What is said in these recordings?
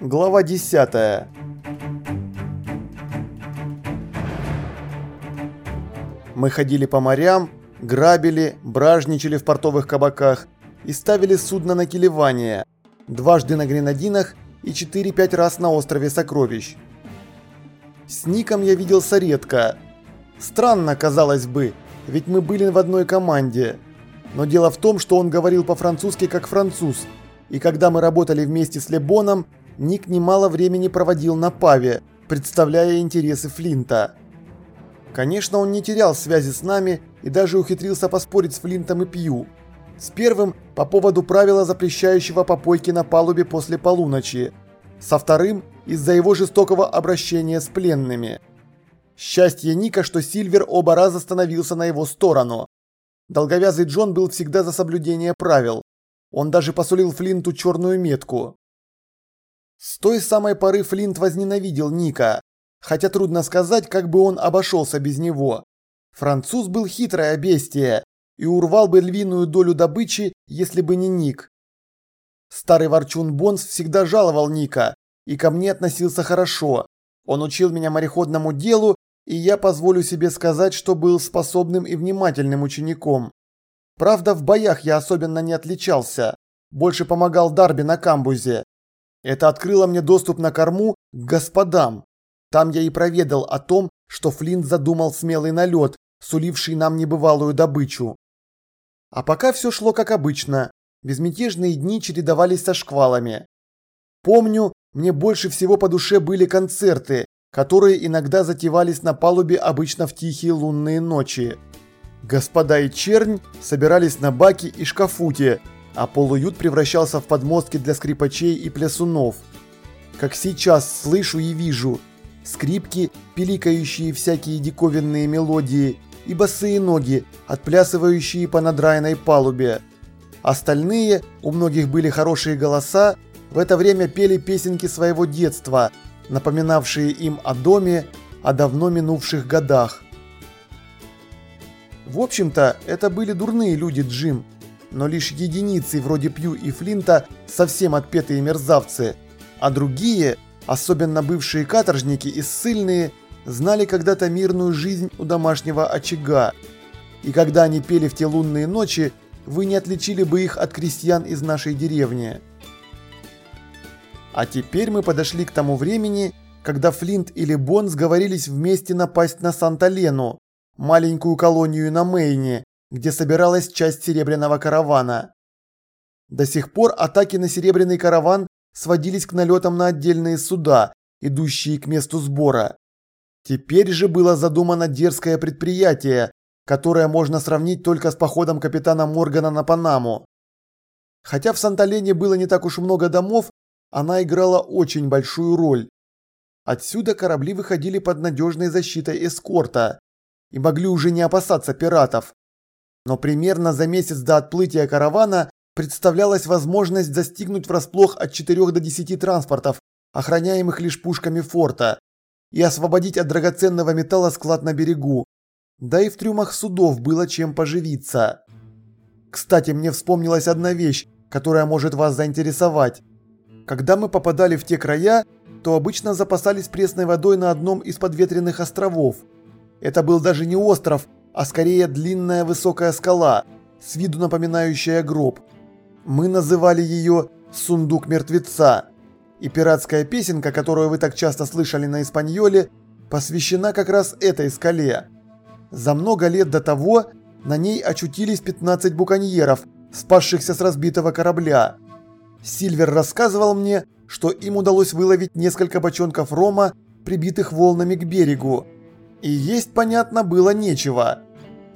Глава 10. Мы ходили по морям, грабили, бражничали в портовых кабаках и ставили судно на килевание. Дважды на Гренадинах и 4-5 раз на острове Сокровищ. С Ником я виделся редко. Странно, казалось бы, ведь мы были в одной команде. Но дело в том, что он говорил по-французски как француз, и когда мы работали вместе с Лебоном, Ник немало времени проводил на Паве, представляя интересы Флинта. Конечно, он не терял связи с нами и даже ухитрился поспорить с Флинтом и Пью. С первым по поводу правила, запрещающего попойки на палубе после полуночи. Со вторым из-за его жестокого обращения с пленными. Счастье Ника, что Сильвер оба раза становился на его сторону. Долговязый Джон был всегда за соблюдение правил. Он даже посулил Флинту черную метку. С той самой поры Флинт возненавидел Ника, хотя трудно сказать, как бы он обошелся без него. Француз был хитрое бестие и урвал бы львиную долю добычи, если бы не Ник. Старый ворчун Бонс всегда жаловал Ника и ко мне относился хорошо. Он учил меня мореходному делу, и я позволю себе сказать, что был способным и внимательным учеником. Правда, в боях я особенно не отличался, больше помогал Дарби на камбузе. Это открыло мне доступ на корму к господам. Там я и проведал о том, что Флинт задумал смелый налет, суливший нам небывалую добычу. А пока все шло как обычно. Безмятежные дни чередовались со шквалами. Помню, мне больше всего по душе были концерты, которые иногда затевались на палубе обычно в тихие лунные ночи. Господа и чернь собирались на баке и шкафуте, а полуют превращался в подмостки для скрипачей и плясунов. Как сейчас слышу и вижу скрипки, пиликающие всякие диковинные мелодии, и босые ноги, отплясывающие по надраенной палубе. Остальные, у многих были хорошие голоса, в это время пели песенки своего детства, напоминавшие им о доме, о давно минувших годах. В общем-то, это были дурные люди Джим, но лишь единицы вроде Пью и Флинта совсем отпетые мерзавцы, а другие, особенно бывшие каторжники и ссыльные, знали когда-то мирную жизнь у домашнего очага. И когда они пели в те лунные ночи, вы не отличили бы их от крестьян из нашей деревни. А теперь мы подошли к тому времени, когда Флинт или Бон сговорились вместе напасть на Санта-Лену, маленькую колонию на Мейне, где собиралась часть серебряного каравана. До сих пор атаки на серебряный караван сводились к налетам на отдельные суда, идущие к месту сбора. Теперь же было задумано дерзкое предприятие, которое можно сравнить только с походом капитана Моргана на Панаму. Хотя в Санталене было не так уж много домов, она играла очень большую роль. Отсюда корабли выходили под надежной защитой эскорта и могли уже не опасаться пиратов, но примерно за месяц до отплытия каравана представлялась возможность застигнуть врасплох от 4 до 10 транспортов, охраняемых лишь пушками форта, и освободить от драгоценного металла склад на берегу. Да и в трюмах судов было чем поживиться. Кстати, мне вспомнилась одна вещь, которая может вас заинтересовать. Когда мы попадали в те края, то обычно запасались пресной водой на одном из подветренных островов. Это был даже не остров, а скорее длинная высокая скала, с виду напоминающая гроб. Мы называли ее «Сундук мертвеца», и пиратская песенка, которую вы так часто слышали на Испаньоле, посвящена как раз этой скале. За много лет до того на ней очутились 15 буконьеров, спасшихся с разбитого корабля. Сильвер рассказывал мне, что им удалось выловить несколько бочонков рома, прибитых волнами к берегу. И есть, понятно, было нечего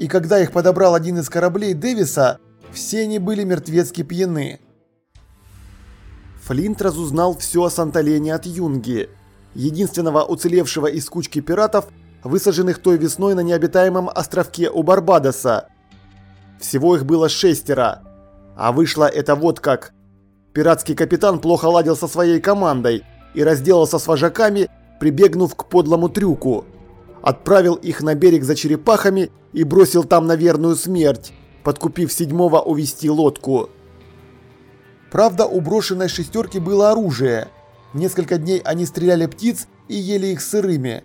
и когда их подобрал один из кораблей Дэвиса, все они были мертвецки пьяны. Флинт разузнал все о Санталене от Юнги, единственного уцелевшего из кучки пиратов, высаженных той весной на необитаемом островке у Барбадоса. Всего их было шестеро, а вышло это вот как. Пиратский капитан плохо ладил со своей командой и разделался с вожаками, прибегнув к подлому трюку – отправил их на берег за черепахами и бросил там на верную смерть, подкупив седьмого увести лодку. Правда, у брошенной шестерки было оружие. Несколько дней они стреляли птиц и ели их сырыми.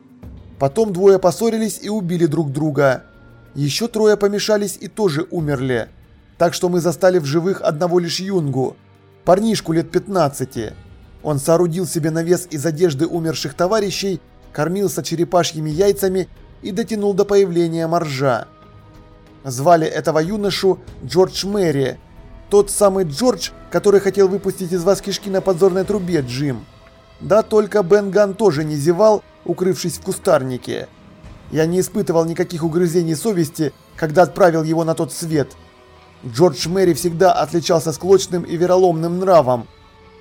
Потом двое поссорились и убили друг друга. Еще трое помешались и тоже умерли. Так что мы застали в живых одного лишь Юнгу, парнишку лет 15. Он соорудил себе навес из одежды умерших товарищей, кормился черепашьими яйцами и дотянул до появления моржа. Звали этого юношу Джордж Мэри. Тот самый Джордж, который хотел выпустить из вас кишки на подзорной трубе, Джим. Да только Бен Ган тоже не зевал, укрывшись в кустарнике. Я не испытывал никаких угрызений совести, когда отправил его на тот свет. Джордж Мэри всегда отличался склочным и вероломным нравом.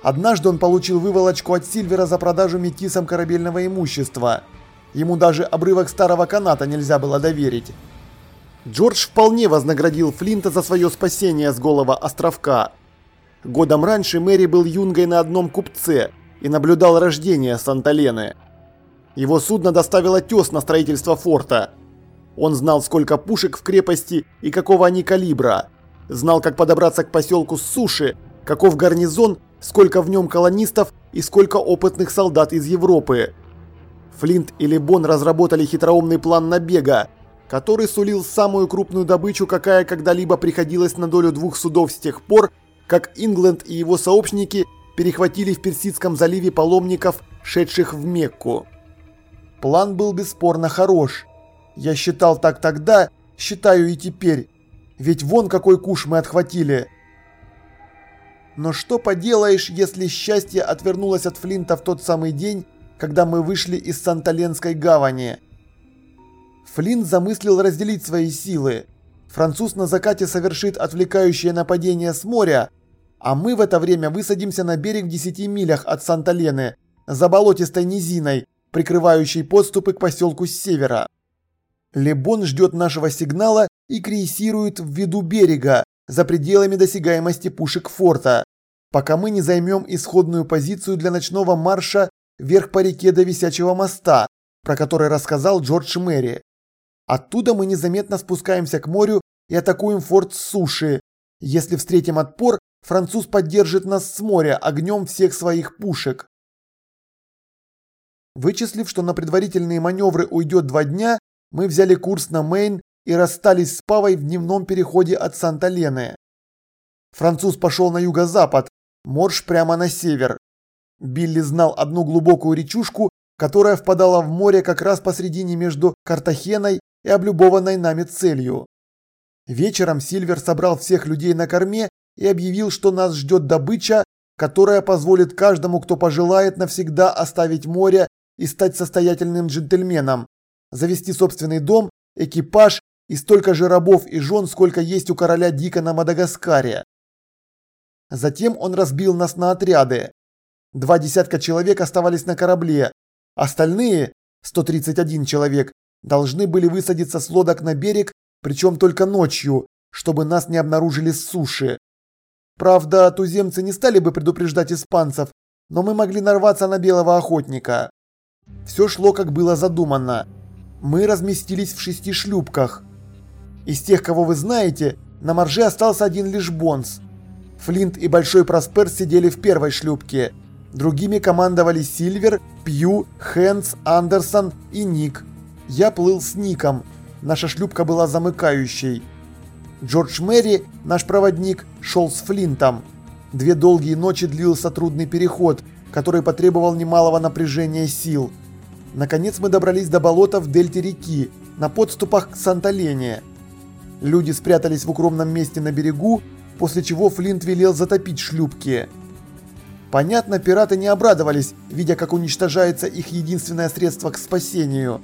Однажды он получил выволочку от Сильвера за продажу метисам корабельного имущества. Ему даже обрывок старого каната нельзя было доверить. Джордж вполне вознаградил Флинта за свое спасение с голого островка. Годом раньше Мэри был юнгой на одном купце и наблюдал рождение Санта-Лены. Его судно доставило тес на строительство форта. Он знал, сколько пушек в крепости и какого они калибра. Знал, как подобраться к поселку с суши, каков гарнизон, сколько в нем колонистов и сколько опытных солдат из Европы. Флинт и Лебон разработали хитроумный план набега, который сулил самую крупную добычу, какая когда-либо приходилась на долю двух судов с тех пор, как Ингленд и его сообщники перехватили в Персидском заливе паломников, шедших в Мекку. План был бесспорно хорош. Я считал так тогда, считаю и теперь. Ведь вон какой куш мы отхватили. Но что поделаешь, если счастье отвернулось от Флинта в тот самый день, когда мы вышли из Санталенской гавани. Флинт замыслил разделить свои силы. Француз на закате совершит отвлекающее нападение с моря, а мы в это время высадимся на берег в 10 милях от Санта-Лены, за болотистой низиной, прикрывающей подступы к поселку с севера. Лебон ждет нашего сигнала и крейсирует в виду берега, за пределами досягаемости пушек форта, пока мы не займем исходную позицию для ночного марша вверх по реке до Висячего моста, про который рассказал Джордж Мэри. Оттуда мы незаметно спускаемся к морю и атакуем форт с суши. Если встретим отпор, француз поддержит нас с моря огнем всех своих пушек. Вычислив, что на предварительные маневры уйдет два дня, мы взяли курс на Мейн и расстались с Павой в дневном переходе от Санта-Лены. Француз пошел на юго-запад, Морж прямо на север. Билли знал одну глубокую речушку, которая впадала в море как раз посредине между Картахеной и облюбованной нами целью. Вечером Сильвер собрал всех людей на корме и объявил, что нас ждет добыча, которая позволит каждому, кто пожелает, навсегда оставить море и стать состоятельным джентльменом, завести собственный дом, экипаж и столько же рабов и жен, сколько есть у короля Дика на Мадагаскаре. Затем он разбил нас на отряды. Два десятка человек оставались на корабле. Остальные, 131 человек, должны были высадиться с лодок на берег, причем только ночью, чтобы нас не обнаружили с суши. Правда, туземцы не стали бы предупреждать испанцев, но мы могли нарваться на белого охотника. Все шло, как было задумано. Мы разместились в шести шлюпках. Из тех, кого вы знаете, на марже остался один лишь Бонс. Флинт и Большой Проспер сидели в первой шлюпке. Другими командовали Сильвер, Пью, Хэнс, Андерсон и Ник. Я плыл с Ником. Наша шлюпка была замыкающей. Джордж Мэри, наш проводник, шел с Флинтом. Две долгие ночи длился трудный переход, который потребовал немалого напряжения сил. Наконец мы добрались до болота в дельте реки, на подступах к Санталене. Люди спрятались в укромном месте на берегу, после чего Флинт велел затопить шлюпки. Понятно, пираты не обрадовались, видя, как уничтожается их единственное средство к спасению.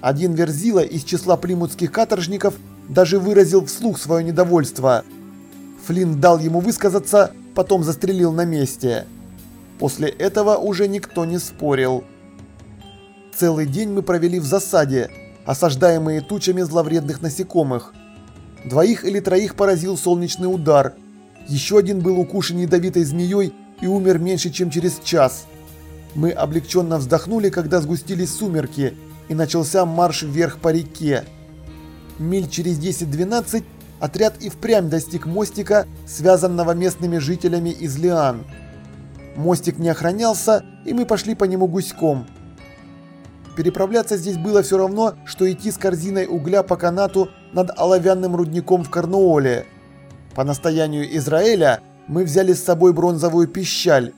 Один верзила из числа плимутских каторжников даже выразил вслух свое недовольство. Флинт дал ему высказаться, потом застрелил на месте. После этого уже никто не спорил. Целый день мы провели в засаде, осаждаемые тучами зловредных насекомых. Двоих или троих поразил солнечный удар. Еще один был укушен ядовитой змеей и умер меньше, чем через час. Мы облегченно вздохнули, когда сгустились сумерки, и начался марш вверх по реке. Миль через 10-12 отряд и впрямь достиг мостика, связанного местными жителями из Лиан. Мостик не охранялся, и мы пошли по нему гуськом. Переправляться здесь было все равно, что идти с корзиной угля по канату над оловянным рудником в Корнуоле. По настоянию Израиля мы взяли с собой бронзовую пищаль,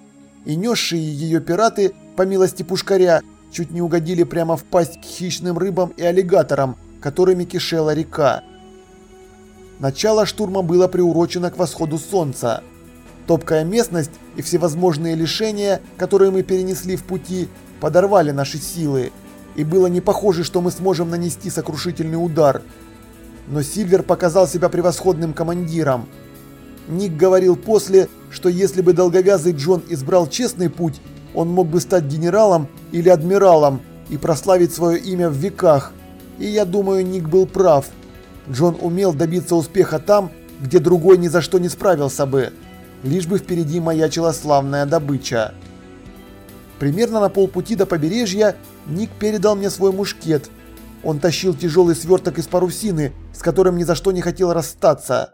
и несшие ее пираты, по милости пушкаря, чуть не угодили прямо в пасть к хищным рыбам и аллигаторам, которыми кишела река. Начало штурма было приурочено к восходу солнца. Топкая местность и всевозможные лишения, которые мы перенесли в пути, подорвали наши силы, и было не похоже, что мы сможем нанести сокрушительный удар. Но Сильвер показал себя превосходным командиром. Ник говорил после, что если бы долговязый Джон избрал честный путь, он мог бы стать генералом или адмиралом и прославить свое имя в веках. И я думаю, Ник был прав. Джон умел добиться успеха там, где другой ни за что не справился бы, лишь бы впереди маячила славная добыча. Примерно на полпути до побережья Ник передал мне свой мушкет. Он тащил тяжелый сверток из парусины, с которым ни за что не хотел расстаться.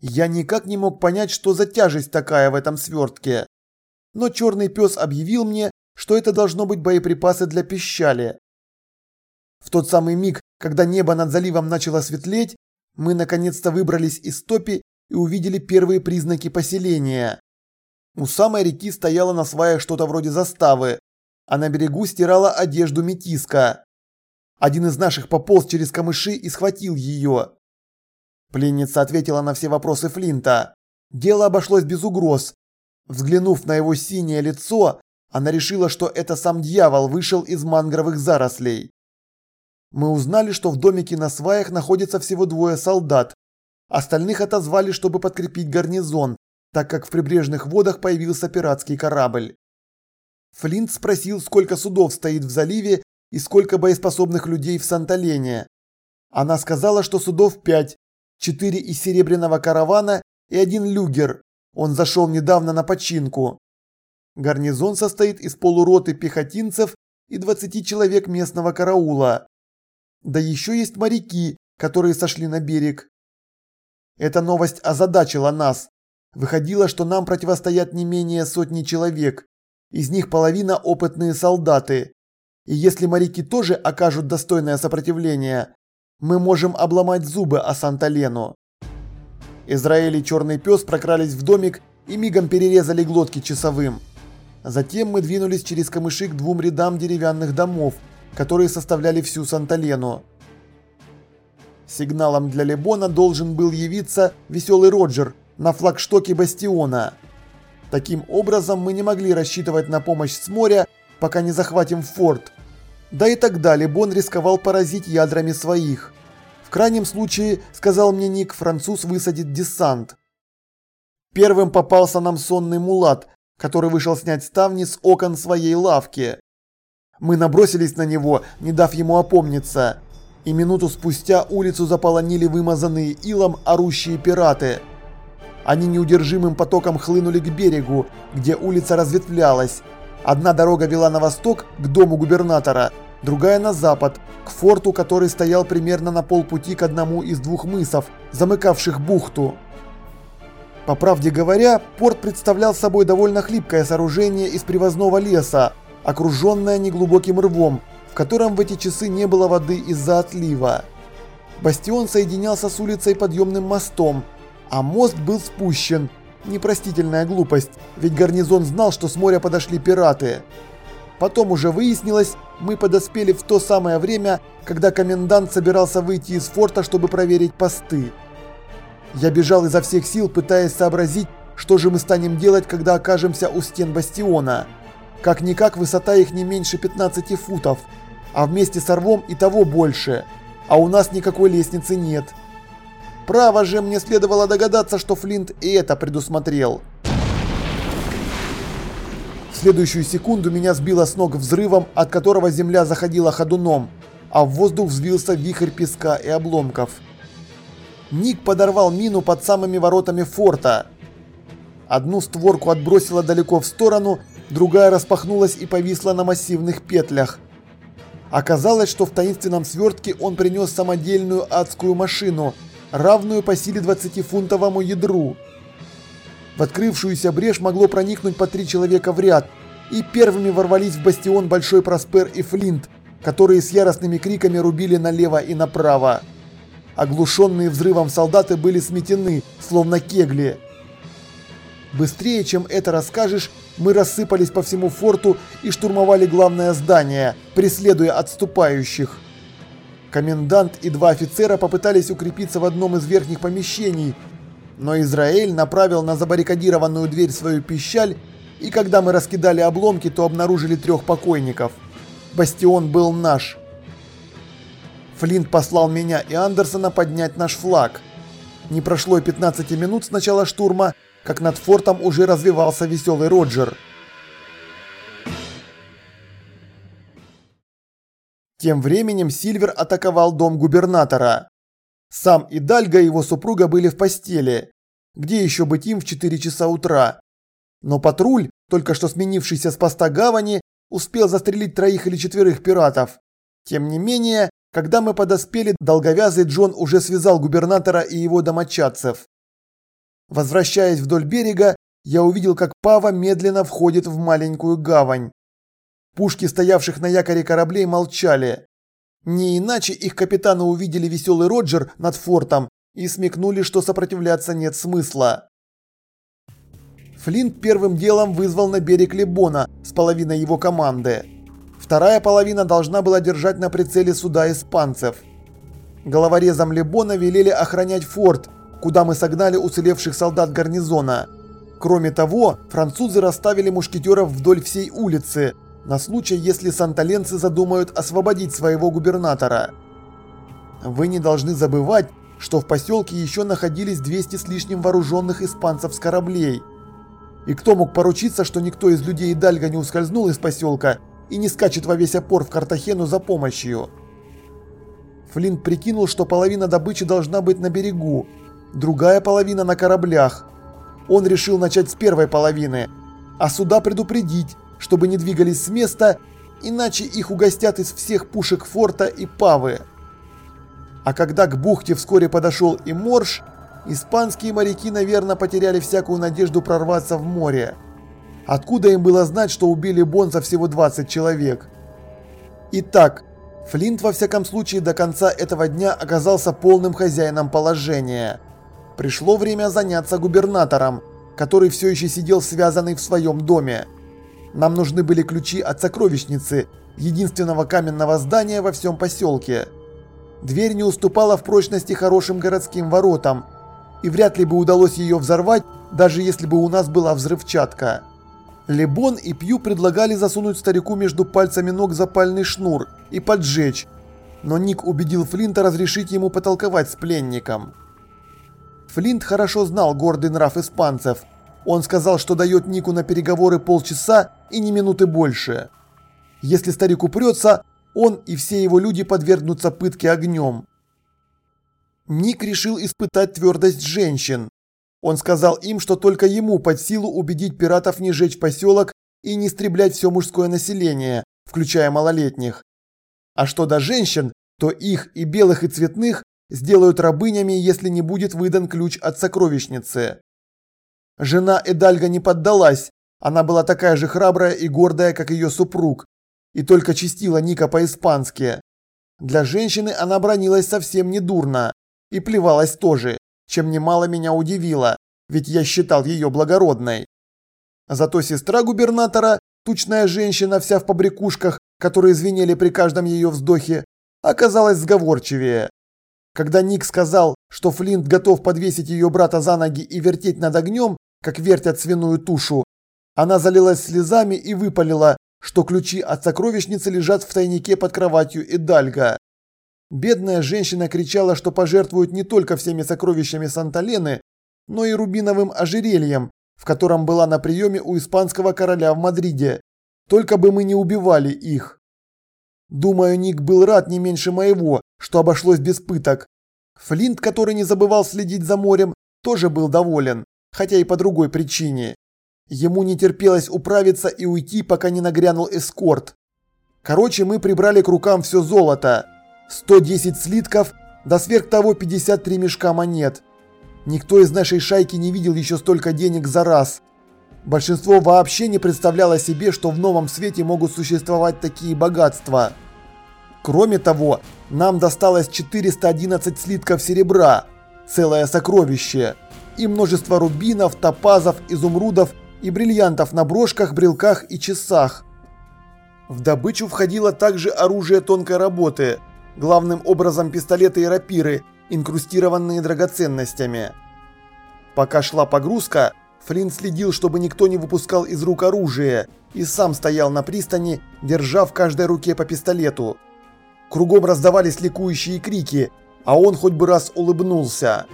Я никак не мог понять, что за тяжесть такая в этом свертке. Но черный пес объявил мне, что это должно быть боеприпасы для пищали. В тот самый миг, когда небо над заливом начало светлеть, мы наконец-то выбрались из топи и увидели первые признаки поселения. У самой реки стояло на сваях что-то вроде заставы, а на берегу стирала одежду метиска. Один из наших пополз через камыши и схватил ее. Пленница ответила на все вопросы Флинта. Дело обошлось без угроз. Взглянув на его синее лицо, она решила, что это сам дьявол вышел из мангровых зарослей. Мы узнали, что в домике на сваях находится всего двое солдат. Остальных отозвали, чтобы подкрепить гарнизон, так как в прибрежных водах появился пиратский корабль. Флинт спросил, сколько судов стоит в заливе и сколько боеспособных людей в Санталене. Она сказала, что судов пять, четыре из серебряного каравана и один люгер. Он зашел недавно на починку. Гарнизон состоит из полуроты пехотинцев и 20 человек местного караула. Да еще есть моряки, которые сошли на берег. Эта новость озадачила нас. Выходило, что нам противостоят не менее сотни человек. Из них половина опытные солдаты. И если моряки тоже окажут достойное сопротивление, мы можем обломать зубы о Санта-Лену. Израиль и Черный Пес прокрались в домик и мигом перерезали глотки часовым. Затем мы двинулись через камыши к двум рядам деревянных домов – которые составляли всю Санталену. Сигналом для Лебона должен был явиться веселый Роджер на флагштоке Бастиона. Таким образом, мы не могли рассчитывать на помощь с моря, пока не захватим форт. Да и тогда Лебон рисковал поразить ядрами своих. В крайнем случае, сказал мне Ник, француз высадит десант. Первым попался нам сонный мулат, который вышел снять ставни с окон своей лавки. Мы набросились на него, не дав ему опомниться. И минуту спустя улицу заполонили вымазанные илом орущие пираты. Они неудержимым потоком хлынули к берегу, где улица разветвлялась. Одна дорога вела на восток, к дому губернатора, другая на запад, к форту, который стоял примерно на полпути к одному из двух мысов, замыкавших бухту. По правде говоря, порт представлял собой довольно хлипкое сооружение из привозного леса, окруженная неглубоким рвом, в котором в эти часы не было воды из-за отлива. Бастион соединялся с улицей подъемным мостом, а мост был спущен. Непростительная глупость, ведь гарнизон знал, что с моря подошли пираты. Потом уже выяснилось, мы подоспели в то самое время, когда комендант собирался выйти из форта, чтобы проверить посты. Я бежал изо всех сил, пытаясь сообразить, что же мы станем делать, когда окажемся у стен бастиона. Как-никак высота их не меньше 15 футов, а вместе с рвом и того больше, а у нас никакой лестницы нет. Право же, мне следовало догадаться, что Флинт и это предусмотрел. В следующую секунду меня сбило с ног взрывом, от которого земля заходила ходуном, а в воздух взвился вихрь песка и обломков. Ник подорвал мину под самыми воротами форта. Одну створку отбросило далеко в сторону, другая распахнулась и повисла на массивных петлях. Оказалось, что в таинственном свертке он принес самодельную адскую машину, равную по силе 20-фунтовому ядру. В открывшуюся брешь могло проникнуть по три человека в ряд, и первыми ворвались в бастион Большой Проспер и Флинт, которые с яростными криками рубили налево и направо. Оглушенные взрывом солдаты были сметены, словно кегли. Быстрее, чем это расскажешь, мы рассыпались по всему форту и штурмовали главное здание, преследуя отступающих. Комендант и два офицера попытались укрепиться в одном из верхних помещений, но Израиль направил на забаррикадированную дверь свою пищаль, и когда мы раскидали обломки, то обнаружили трех покойников. Бастион был наш. Флинт послал меня и Андерсона поднять наш флаг. Не прошло и 15 минут с начала штурма, как над фортом уже развивался веселый Роджер. Тем временем Сильвер атаковал дом губернатора. Сам и Дальга и его супруга были в постели. Где еще быть им в 4 часа утра? Но патруль, только что сменившийся с поста гавани, успел застрелить троих или четверых пиратов. Тем не менее, когда мы подоспели, долговязый Джон уже связал губернатора и его домочадцев. Возвращаясь вдоль берега, я увидел, как Пава медленно входит в маленькую гавань. Пушки, стоявших на якоре кораблей, молчали. Не иначе их капитаны увидели веселый Роджер над фортом и смекнули, что сопротивляться нет смысла. Флинт первым делом вызвал на берег Лебона с половиной его команды. Вторая половина должна была держать на прицеле суда испанцев. Головорезам Лебона велели охранять форт, куда мы согнали уцелевших солдат гарнизона. Кроме того, французы расставили мушкетеров вдоль всей улицы, на случай, если санталенцы задумают освободить своего губернатора. Вы не должны забывать, что в поселке еще находились 200 с лишним вооруженных испанцев с кораблей. И кто мог поручиться, что никто из людей Дальга не ускользнул из поселка и не скачет во весь опор в Картахену за помощью? Флинт прикинул, что половина добычи должна быть на берегу, другая половина на кораблях. Он решил начать с первой половины, а суда предупредить, чтобы не двигались с места, иначе их угостят из всех пушек форта и павы. А когда к бухте вскоре подошел и Морж, испанские моряки, наверное, потеряли всякую надежду прорваться в море. Откуда им было знать, что убили Бонза всего 20 человек? Итак, Флинт во всяком случае до конца этого дня оказался полным хозяином положения. Пришло время заняться губернатором, который все еще сидел связанный в своем доме. Нам нужны были ключи от сокровищницы, единственного каменного здания во всем поселке. Дверь не уступала в прочности хорошим городским воротам, и вряд ли бы удалось ее взорвать, даже если бы у нас была взрывчатка. Лебон и Пью предлагали засунуть старику между пальцами ног запальный шнур и поджечь, но Ник убедил Флинта разрешить ему потолковать с пленником. Флинт хорошо знал гордый нрав испанцев. Он сказал, что дает Нику на переговоры полчаса и не минуты больше. Если старик упрется, он и все его люди подвергнутся пытке огнем. Ник решил испытать твердость женщин. Он сказал им, что только ему под силу убедить пиратов не жечь поселок и не истреблять все мужское население, включая малолетних. А что до женщин, то их и белых и цветных сделают рабынями, если не будет выдан ключ от сокровищницы. Жена Эдальга не поддалась, она была такая же храбрая и гордая, как ее супруг, и только чистила Ника по-испански. Для женщины она бронилась совсем недурно и плевалась тоже, чем немало меня удивило, ведь я считал ее благородной. Зато сестра губернатора, тучная женщина, вся в побрякушках, которые звенели при каждом ее вздохе, оказалась сговорчивее. Когда Ник сказал, что Флинт готов подвесить ее брата за ноги и вертеть над огнем, как вертят свиную тушу, она залилась слезами и выпалила, что ключи от сокровищницы лежат в тайнике под кроватью Идальга. Бедная женщина кричала, что пожертвует не только всеми сокровищами Санта-Лены, но и рубиновым ожерельем, в котором была на приеме у испанского короля в Мадриде. Только бы мы не убивали их. Думаю, Ник был рад не меньше моего, что обошлось без пыток. Флинт, который не забывал следить за морем, тоже был доволен, хотя и по другой причине. Ему не терпелось управиться и уйти, пока не нагрянул эскорт. Короче, мы прибрали к рукам все золото. 110 слитков да сверх того 53 мешка монет. Никто из нашей шайки не видел еще столько денег за раз. Большинство вообще не представляло себе, что в новом свете могут существовать такие богатства. Кроме того, нам досталось 411 слитков серебра, целое сокровище, и множество рубинов, топазов, изумрудов и бриллиантов на брошках, брелках и часах. В добычу входило также оружие тонкой работы, главным образом пистолеты и рапиры, инкрустированные драгоценностями. Пока шла погрузка, Флинн следил, чтобы никто не выпускал из рук оружие, и сам стоял на пристани, держа в каждой руке по пистолету. Кругом раздавались ликующие крики, а он хоть бы раз улыбнулся.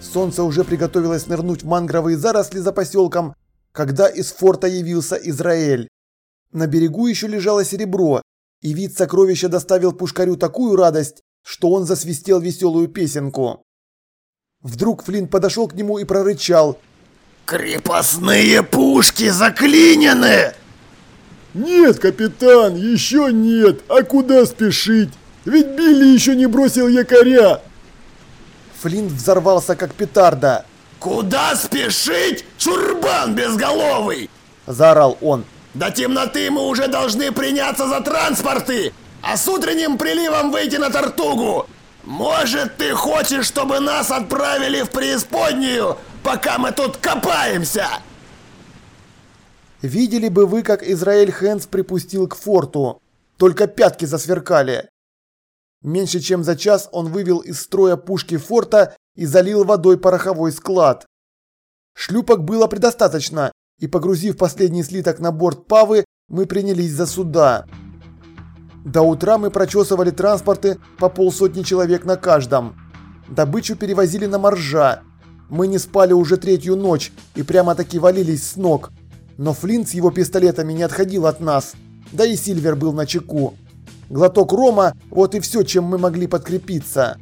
Солнце уже приготовилось нырнуть в мангровые заросли за поселком, когда из форта явился Израиль. На берегу еще лежало серебро, и вид сокровища доставил пушкарю такую радость, что он засвистел веселую песенку. Вдруг Флинт подошел к нему и прорычал. «Крепостные пушки заклинены!» «Нет, капитан, еще нет. А куда спешить? Ведь Билли еще не бросил якоря!» Флинт взорвался как петарда. «Куда спешить, чурбан безголовый?» – заорал он. «До темноты мы уже должны приняться за транспорты, а с утренним приливом выйти на Тартугу. Может, ты хочешь, чтобы нас отправили в преисподнюю, пока мы тут копаемся?» Видели бы вы, как Израиль Хэнс припустил к форту. Только пятки засверкали. Меньше чем за час он вывел из строя пушки форта и залил водой пороховой склад. Шлюпок было предостаточно, и погрузив последний слиток на борт Павы, мы принялись за суда. До утра мы прочесывали транспорты по полсотни человек на каждом. Добычу перевозили на моржа. Мы не спали уже третью ночь и прямо-таки валились с ног. Но Флинт с его пистолетами не отходил от нас. Да и Сильвер был на чеку. Глоток рома – вот и все, чем мы могли подкрепиться.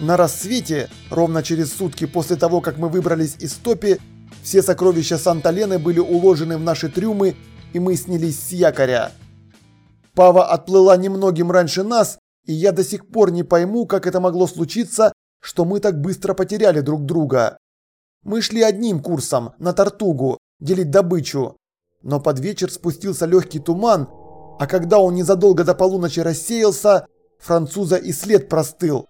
На рассвете, ровно через сутки после того, как мы выбрались из топи, все сокровища Санта-Лены были уложены в наши трюмы, и мы снялись с якоря. Пава отплыла немногим раньше нас, и я до сих пор не пойму, как это могло случиться, что мы так быстро потеряли друг друга. Мы шли одним курсом, на Тартугу, делить добычу. Но под вечер спустился легкий туман, а когда он незадолго до полуночи рассеялся, француза и след простыл.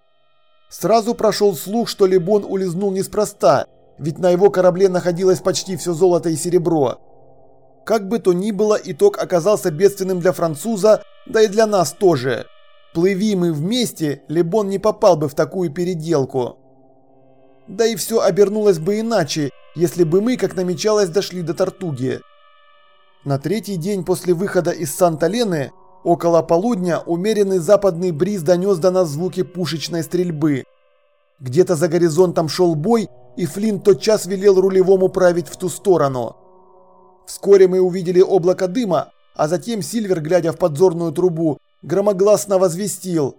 Сразу прошел слух, что Лебон улизнул неспроста, ведь на его корабле находилось почти все золото и серебро. Как бы то ни было, итог оказался бедственным для француза, да и для нас тоже. Плыви мы вместе, Лебон не попал бы в такую переделку. Да и все обернулось бы иначе, если бы мы, как намечалось, дошли до Тартуги. На третий день после выхода из Санта-Лены, около полудня, умеренный западный бриз донес до нас звуки пушечной стрельбы. Где-то за горизонтом шел бой, и Флинт тотчас велел рулевому править в ту сторону. Вскоре мы увидели облако дыма, а затем Сильвер, глядя в подзорную трубу, громогласно возвестил.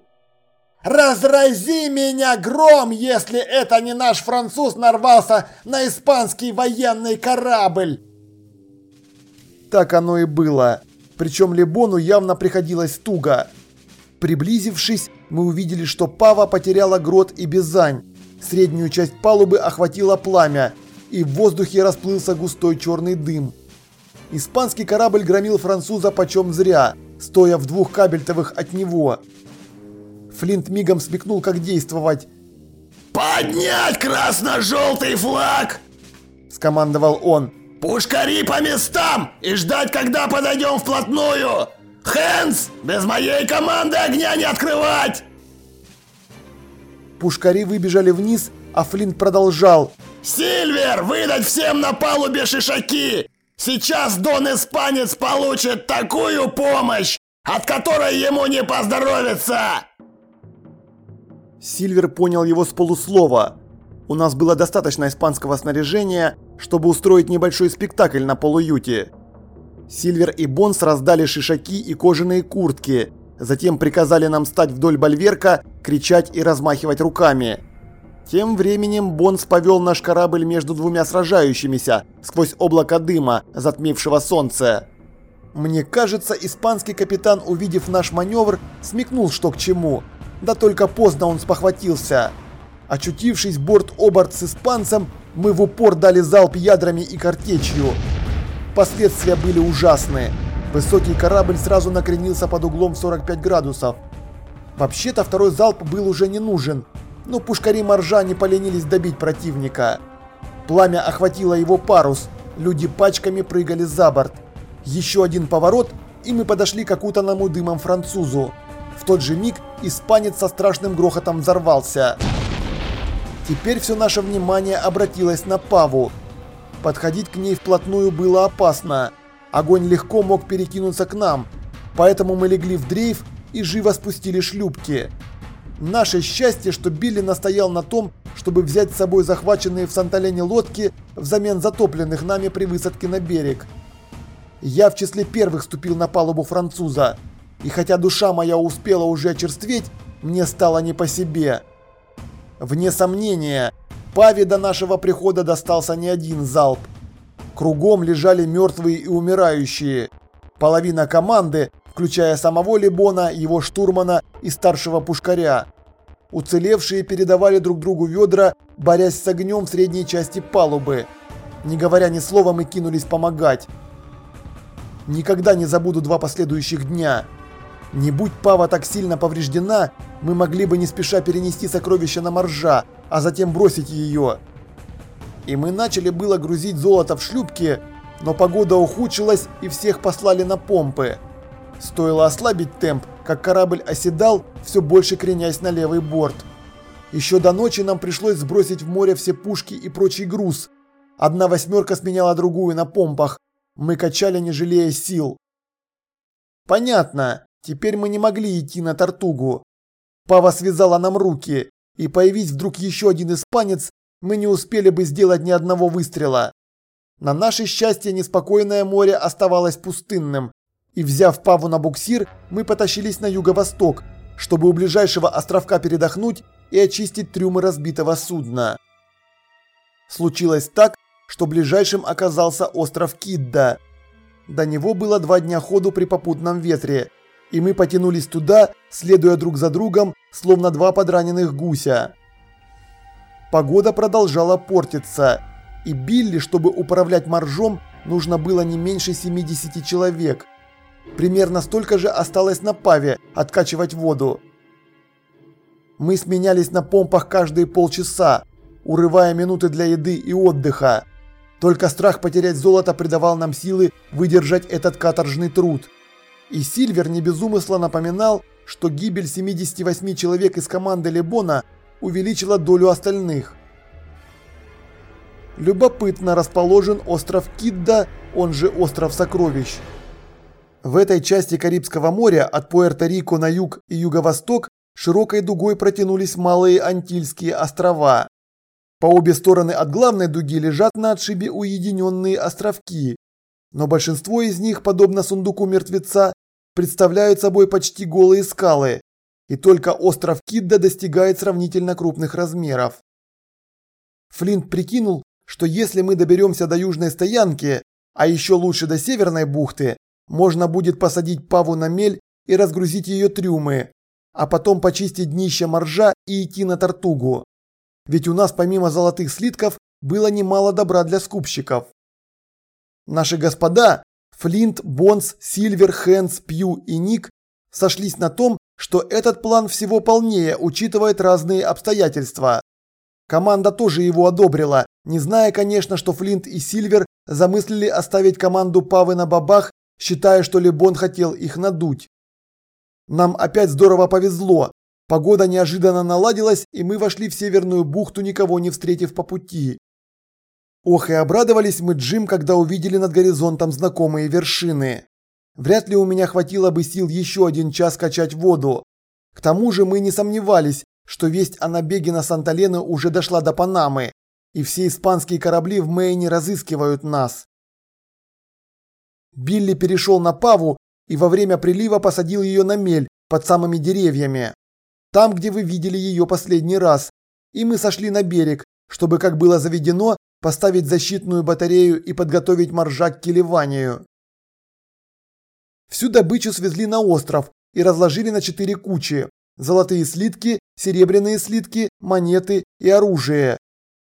«Разрази меня гром, если это не наш француз нарвался на испанский военный корабль!» Так оно и было. Причем Лебону явно приходилось туго. Приблизившись, мы увидели, что Пава потеряла грот и Бизань. Среднюю часть палубы охватило пламя, и в воздухе расплылся густой черный дым. Испанский корабль громил француза почем зря, стоя в двух кабельтовых от него. Флинт мигом смекнул, как действовать. «Поднять красно-желтый флаг!» – скомандовал он. «Пушкари по местам и ждать, когда подойдем вплотную! Хэнс, без моей команды огня не открывать!» Пушкари выбежали вниз, а Флинт продолжал. «Сильвер, выдать всем на палубе шишаки! Сейчас Дон Испанец получит такую помощь, от которой ему не поздоровится!» Сильвер понял его с полуслова. У нас было достаточно испанского снаряжения, чтобы устроить небольшой спектакль на полуюте. Сильвер и Бонс раздали шишаки и кожаные куртки, затем приказали нам стать вдоль бальверка, кричать и размахивать руками. Тем временем Бонс повел наш корабль между двумя сражающимися, сквозь облако дыма, затмившего солнце. Мне кажется, испанский капитан, увидев наш маневр, смекнул, что к чему. Да только поздно он спохватился. Очутившись борт-оборт с испанцем, мы в упор дали залп ядрами и картечью. Последствия были ужасны. Высокий корабль сразу накренился под углом в 45 градусов. Вообще-то второй залп был уже не нужен, но пушкари моржа не поленились добить противника. Пламя охватило его парус, люди пачками прыгали за борт. Еще один поворот, и мы подошли к окутанному дымом французу. В тот же миг испанец со страшным грохотом взорвался. Теперь все наше внимание обратилось на Паву. Подходить к ней вплотную было опасно. Огонь легко мог перекинуться к нам, поэтому мы легли в дрейф и живо спустили шлюпки. Наше счастье, что Билли настоял на том, чтобы взять с собой захваченные в Санталене лодки взамен затопленных нами при высадке на берег. Я в числе первых ступил на палубу француза, и хотя душа моя успела уже очерстветь, мне стало не по себе. Вне сомнения, Паве до нашего прихода достался не один залп. Кругом лежали мертвые и умирающие. Половина команды, включая самого Лебона, его штурмана и старшего пушкаря. Уцелевшие передавали друг другу ведра, борясь с огнем в средней части палубы. Не говоря ни слова, мы кинулись помогать. Никогда не забуду два последующих дня. Не будь Пава так сильно повреждена, мы могли бы не спеша перенести сокровища на моржа, а затем бросить ее. И мы начали было грузить золото в шлюпки, но погода ухудшилась и всех послали на помпы. Стоило ослабить темп, как корабль оседал, все больше кренясь на левый борт. Еще до ночи нам пришлось сбросить в море все пушки и прочий груз. Одна восьмерка сменяла другую на помпах. Мы качали, не жалея сил. Понятно, теперь мы не могли идти на Тартугу. Пава связала нам руки, и появись вдруг еще один испанец, мы не успели бы сделать ни одного выстрела. На наше счастье неспокойное море оставалось пустынным, и взяв Паву на буксир, мы потащились на юго-восток, чтобы у ближайшего островка передохнуть и очистить трюмы разбитого судна. Случилось так, что ближайшим оказался остров Кидда. До него было два дня ходу при попутном ветре, и мы потянулись туда, следуя друг за другом, словно два подраненных гуся. Погода продолжала портиться, и Билли, чтобы управлять моржом, нужно было не меньше 70 человек – Примерно столько же осталось на Паве откачивать воду. Мы сменялись на помпах каждые полчаса, урывая минуты для еды и отдыха. Только страх потерять золото придавал нам силы выдержать этот каторжный труд. И Сильвер не без умысла напоминал, что гибель 78 человек из команды Лебона увеличила долю остальных. Любопытно расположен остров Кидда, он же остров Сокровищ. В этой части Карибского моря от Пуэрто-Рико на юг и юго-восток широкой дугой протянулись малые Антильские острова. По обе стороны от главной дуги лежат на отшибе уединенные островки, но большинство из них, подобно сундуку мертвеца, представляют собой почти голые скалы, и только остров Кидда достигает сравнительно крупных размеров. Флинт прикинул, что если мы доберемся до южной стоянки, а еще лучше до северной бухты, можно будет посадить Паву на мель и разгрузить ее трюмы, а потом почистить днище моржа и идти на Тартугу. Ведь у нас помимо золотых слитков было немало добра для скупщиков. Наши господа Флинт, Бонс, Сильвер, Хэнс, Пью и Ник сошлись на том, что этот план всего полнее учитывает разные обстоятельства. Команда тоже его одобрила, не зная, конечно, что Флинт и Сильвер замыслили оставить команду Павы на бабах считая, что Лебон хотел их надуть. Нам опять здорово повезло. Погода неожиданно наладилась, и мы вошли в северную бухту, никого не встретив по пути. Ох, и обрадовались мы Джим, когда увидели над горизонтом знакомые вершины. Вряд ли у меня хватило бы сил еще один час качать воду. К тому же мы не сомневались, что весть о набеге на Санта-Лену уже дошла до Панамы, и все испанские корабли в Мэйне разыскивают нас. Билли перешел на Паву и во время прилива посадил ее на мель под самыми деревьями. Там, где вы видели ее последний раз. И мы сошли на берег, чтобы, как было заведено, поставить защитную батарею и подготовить моржа к килеванию. Всю добычу свезли на остров и разложили на четыре кучи, Золотые слитки, серебряные слитки, монеты и оружие.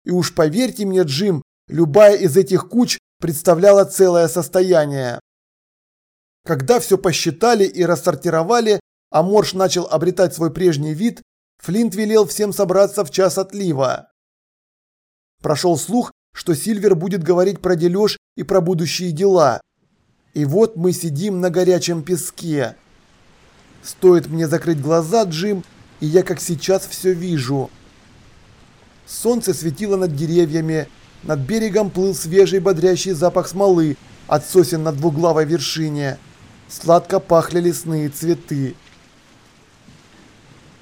И уж поверьте мне, Джим, любая из этих куч представляла целое состояние. Когда все посчитали и рассортировали, а Морж начал обретать свой прежний вид, Флинт велел всем собраться в час отлива. Прошел слух, что Сильвер будет говорить про дележ и про будущие дела. И вот мы сидим на горячем песке. Стоит мне закрыть глаза, Джим, и я как сейчас все вижу. Солнце светило над деревьями, над берегом плыл свежий бодрящий запах смолы от сосен на двуглавой вершине. Сладко пахли лесные цветы.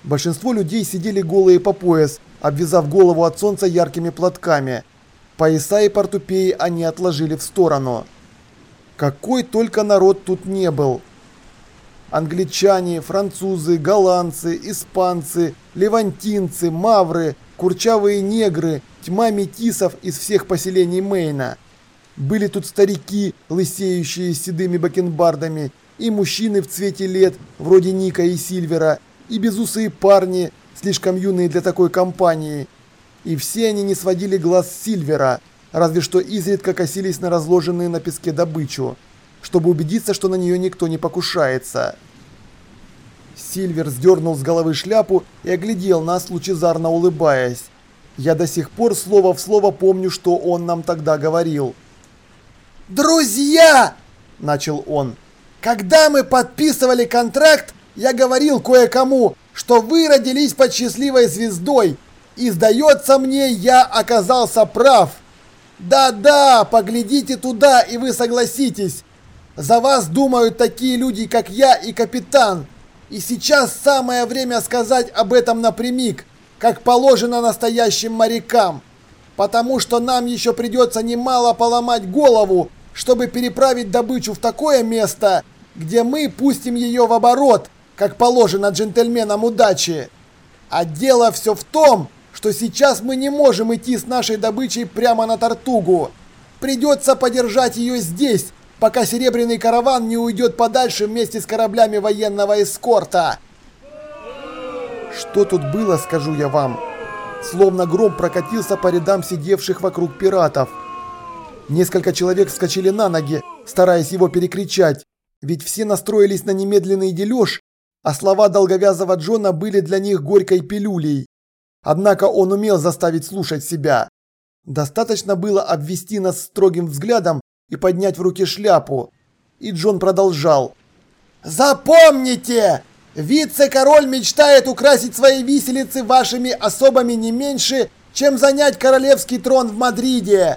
Большинство людей сидели голые по пояс, обвязав голову от солнца яркими платками. Пояса и портупеи они отложили в сторону. Какой только народ тут не был. Англичане, французы, голландцы, испанцы, левантинцы, мавры, курчавые негры, тьма метисов из всех поселений Мейна. Были тут старики, лысеющие седыми бакенбардами, и мужчины в цвете лет, вроде Ника и Сильвера, и безусые парни, слишком юные для такой компании. И все они не сводили глаз Сильвера, разве что изредка косились на разложенные на песке добычу, чтобы убедиться, что на нее никто не покушается. Сильвер сдернул с головы шляпу и оглядел нас, лучезарно улыбаясь. Я до сих пор слово в слово помню, что он нам тогда говорил. «Друзья!» – начал он. «Когда мы подписывали контракт, я говорил кое-кому, что вы родились под счастливой звездой, и, сдается мне, я оказался прав. Да-да, поглядите туда, и вы согласитесь. За вас думают такие люди, как я и капитан. И сейчас самое время сказать об этом напрямик, как положено настоящим морякам. Потому что нам еще придется немало поломать голову, чтобы переправить добычу в такое место, где мы пустим ее в оборот, как положено джентльменам удачи. А дело все в том, что сейчас мы не можем идти с нашей добычей прямо на Тартугу. Придется подержать ее здесь, пока серебряный караван не уйдет подальше вместе с кораблями военного эскорта. Что тут было, скажу я вам. Словно гром прокатился по рядам сидевших вокруг пиратов. Несколько человек вскочили на ноги, стараясь его перекричать, ведь все настроились на немедленный дележ а слова долговязого Джона были для них горькой пилюлей. Однако он умел заставить слушать себя. Достаточно было обвести нас строгим взглядом и поднять в руки шляпу. И Джон продолжал. «Запомните! Вице-король мечтает украсить свои виселицы вашими особами не меньше, чем занять королевский трон в Мадриде.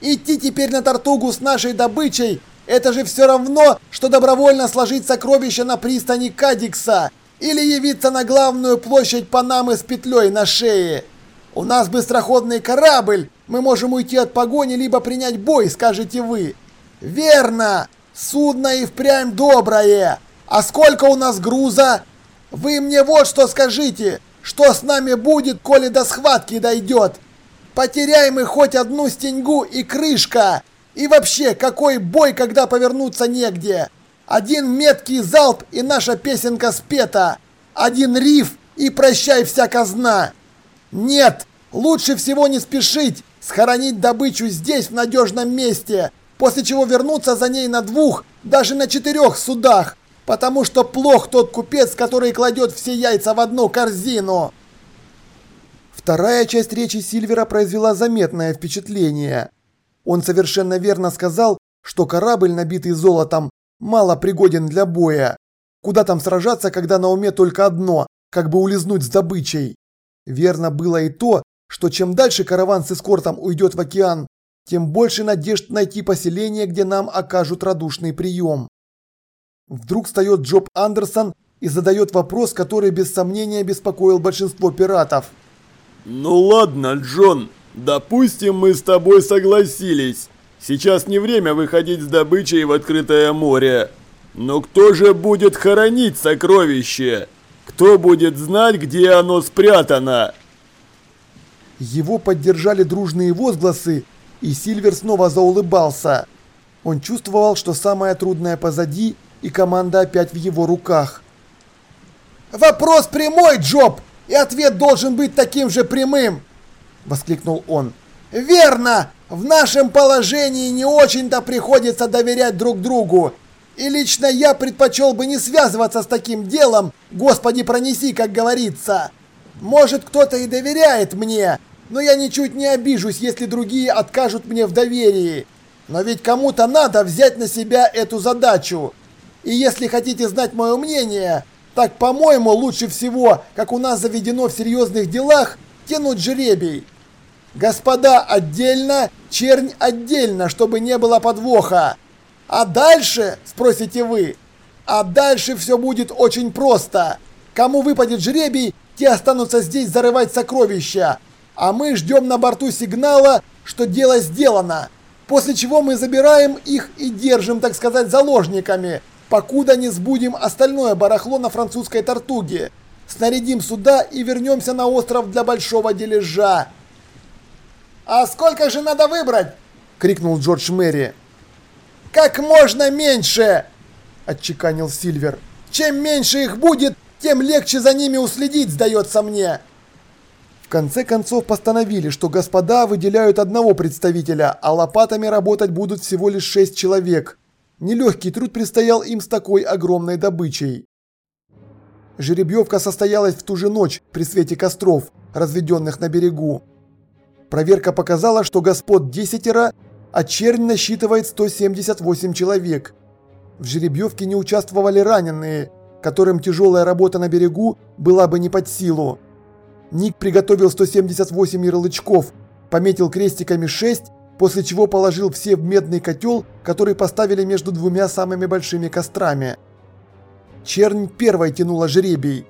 Идти теперь на Тартугу с нашей добычей это же все равно, что добровольно сложить сокровища на пристани Кадикса или явиться на главную площадь Панамы с петлей на шее. У нас быстроходный корабль, мы можем уйти от погони, либо принять бой, скажете вы. Верно, судно и впрямь доброе. А сколько у нас груза? Вы мне вот что скажите, что с нами будет, коли до схватки дойдет? Потеряем мы хоть одну стеньгу и крышка. И вообще, какой бой, когда повернуться негде? Один меткий залп и наша песенка спета. Один риф и прощай вся казна. Нет, лучше всего не спешить, схоронить добычу здесь, в надежном месте, после чего вернуться за ней на двух, даже на четырех судах, потому что плох тот купец, который кладет все яйца в одну корзину. Вторая часть речи Сильвера произвела заметное впечатление. Он совершенно верно сказал, что корабль, набитый золотом, мало пригоден для боя. Куда там сражаться, когда на уме только одно, как бы улизнуть с добычей. Верно было и то, что чем дальше караван с эскортом уйдет в океан, тем больше надежд найти поселение, где нам окажут радушный прием. Вдруг встает Джоб Андерсон и задает вопрос, который без сомнения беспокоил большинство пиратов. «Ну ладно, Джон, Допустим, мы с тобой согласились. Сейчас не время выходить с добычей в открытое море. Но кто же будет хоронить сокровище? Кто будет знать, где оно спрятано? Его поддержали дружные возгласы, и Сильвер снова заулыбался. Он чувствовал, что самое трудное позади, и команда опять в его руках. Вопрос прямой, Джоб, и ответ должен быть таким же прямым!» Воскликнул он. «Верно! В нашем положении не очень-то приходится доверять друг другу. И лично я предпочел бы не связываться с таким делом, Господи пронеси, как говорится. Может, кто-то и доверяет мне, но я ничуть не обижусь, если другие откажут мне в доверии. Но ведь кому-то надо взять на себя эту задачу. И если хотите знать мое мнение, так, по-моему, лучше всего, как у нас заведено в серьезных делах, тянуть жеребий. Господа отдельно, чернь отдельно, чтобы не было подвоха. А дальше, спросите вы, а дальше все будет очень просто. Кому выпадет жребий, те останутся здесь зарывать сокровища. А мы ждем на борту сигнала, что дело сделано. После чего мы забираем их и держим, так сказать, заложниками, покуда не сбудем остальное барахло на французской тортуге. Снарядим сюда и вернемся на остров для большого дележа. «А сколько же надо выбрать?» – крикнул Джордж Мэри. «Как можно меньше!» – отчеканил Сильвер. «Чем меньше их будет, тем легче за ними уследить, сдается мне!» В конце концов постановили, что господа выделяют одного представителя, а лопатами работать будут всего лишь шесть человек. Нелегкий труд предстоял им с такой огромной добычей. Жеребьевка состоялась в ту же ночь при свете костров, разведенных на берегу. Проверка показала, что господ десятеро, а чернь насчитывает 178 человек. В жеребьевке не участвовали раненые, которым тяжелая работа на берегу была бы не под силу. Ник приготовил 178 ярлычков, пометил крестиками 6, после чего положил все в медный котел, который поставили между двумя самыми большими кострами. Чернь первой тянула жребий.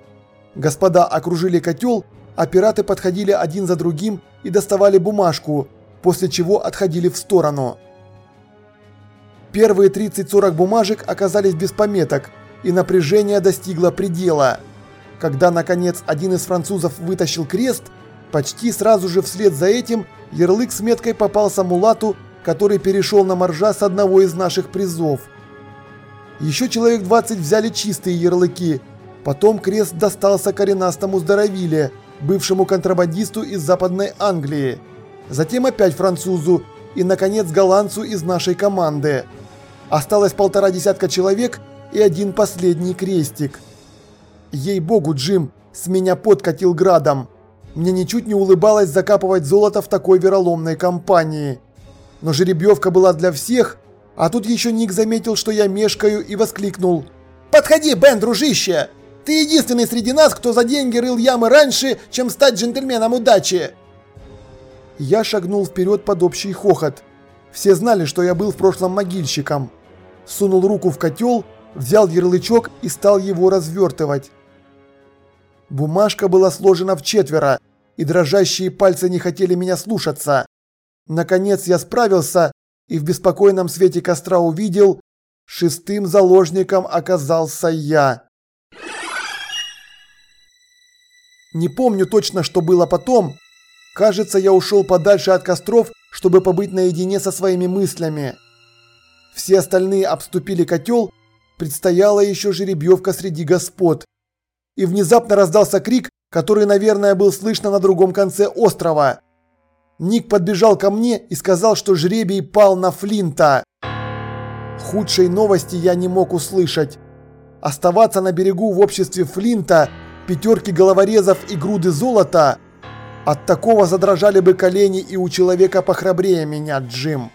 Господа окружили котел, а пираты подходили один за другим и доставали бумажку, после чего отходили в сторону. Первые 30-40 бумажек оказались без пометок, и напряжение достигло предела. Когда, наконец, один из французов вытащил крест, почти сразу же вслед за этим ярлык с меткой попался Мулату, который перешел на моржа с одного из наших призов. Еще человек 20 взяли чистые ярлыки, потом крест достался коренастому здоровиле, бывшему контрабандисту из Западной Англии, затем опять французу и, наконец, голландцу из нашей команды. Осталось полтора десятка человек и один последний крестик. Ей-богу, Джим, с меня подкатил градом. Мне ничуть не улыбалось закапывать золото в такой вероломной компании. Но жеребьевка была для всех, а тут еще Ник заметил, что я мешкаю и воскликнул. «Подходи, Бен, дружище! Ты единственный среди нас, кто за деньги рыл ямы раньше, чем стать джентльменом удачи!» Я шагнул вперед под общий хохот. Все знали, что я был в прошлом могильщиком. Сунул руку в котел, взял ярлычок и стал его развертывать. Бумажка была сложена в четверо, и дрожащие пальцы не хотели меня слушаться. Наконец я справился и в беспокойном свете костра увидел, шестым заложником оказался я. Не помню точно, что было потом. Кажется, я ушел подальше от костров, чтобы побыть наедине со своими мыслями. Все остальные обступили котел, предстояла еще жеребьевка среди господ и внезапно раздался крик, который, наверное, был слышно на другом конце острова. Ник подбежал ко мне и сказал, что жребий пал на Флинта. Худшей новости я не мог услышать. Оставаться на берегу в обществе Флинта, пятерки головорезов и груды золота – от такого задрожали бы колени и у человека похрабрее меня, Джим.